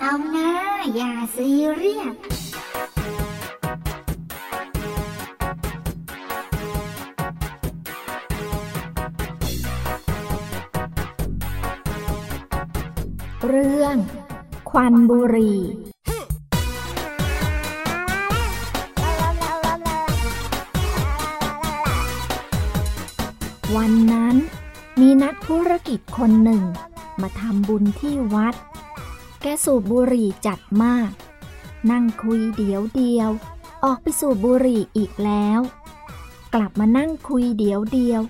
เอานะ อย่าซีเรียสเรื่อง ควันบุหรี่ วันนั้นมีนักธุรกิจคนหนึ่ง มาทำบุญที่วัด แกสูบบุหรี่จัดมาก นั่งคุยเดียวเดียว ออกไปสูบบุหรี่อีกแล้ว กลับมานั่งคุยเดียวเดียว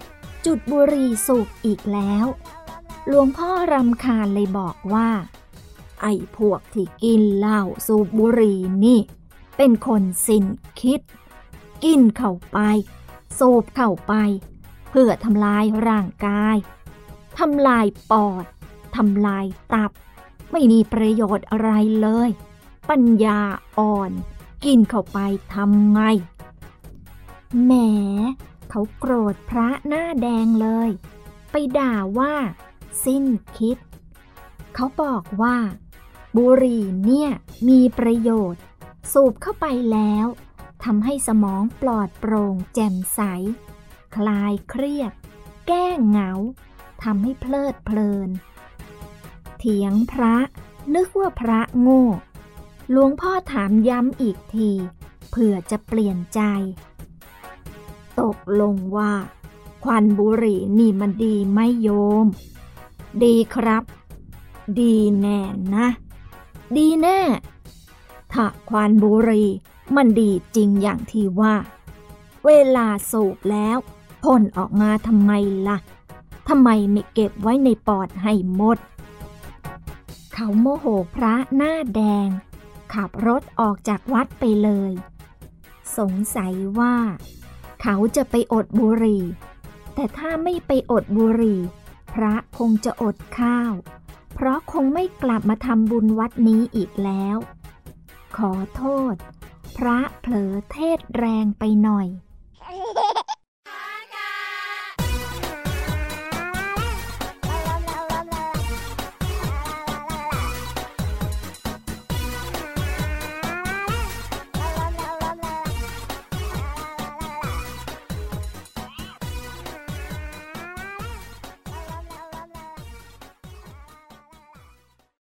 จุดบุหรี่สูบอีกแล้ว หลวงพ่อรำคาญเลยบอกว่า ไอ้พวกที่กินเหล้าสูบบุหรี่นี่ เป็นคนสิ้นคิด กินเข้าไป สูบเข้าไป เพื่อทำลายร่างกายทำลายปอดทำลายตับ ไม่มีประโยชน์อะไรเลย ปัญญาอ่อน กินเข้าไปทำไง แหม เขาโกรธพระหน้าแดงเลย ไปด่าว่า สิ้นคิด เขาบอกว่า บุหรี่เนี่ย มีประโยชน์ สูบเข้าไปแล้วทำให้สมองปลอดโปร่งแจ่มใส คลายเครียด แก้เหงาทำให้เพลิดเพลิน เถียงพระ นึกว่าพระโง่ หลวงพ่อถามย้ำอีกที เผื่อจะเปลี่ยนใจ ตกลงว่า ควันบุหรี่นี่มันดีไหมโยม ดีครับ ดีแน่นะ ดีแน่ ถ้าควันบุหรี่มันดีจริงอย่างที่ว่า เวลาสูบแล้วพ่นออกมาทำไมล่ะทำไมไม่เก็บไว้ในปอดให้หมด เขาโมโหพระหน้าแดง ขับรถออกจากวัดไปเลย สงสัยว่า เขาจะไปอดบุหรี่ แต่ถ้าไม่ไปอดบุหรี่ พระคงจะอดข้าว เพราะคงไม่กลับมาทำบุญวัดนี้อีกแล้ว ขอโทษ พระเผลอเทศแรงไปหน่อย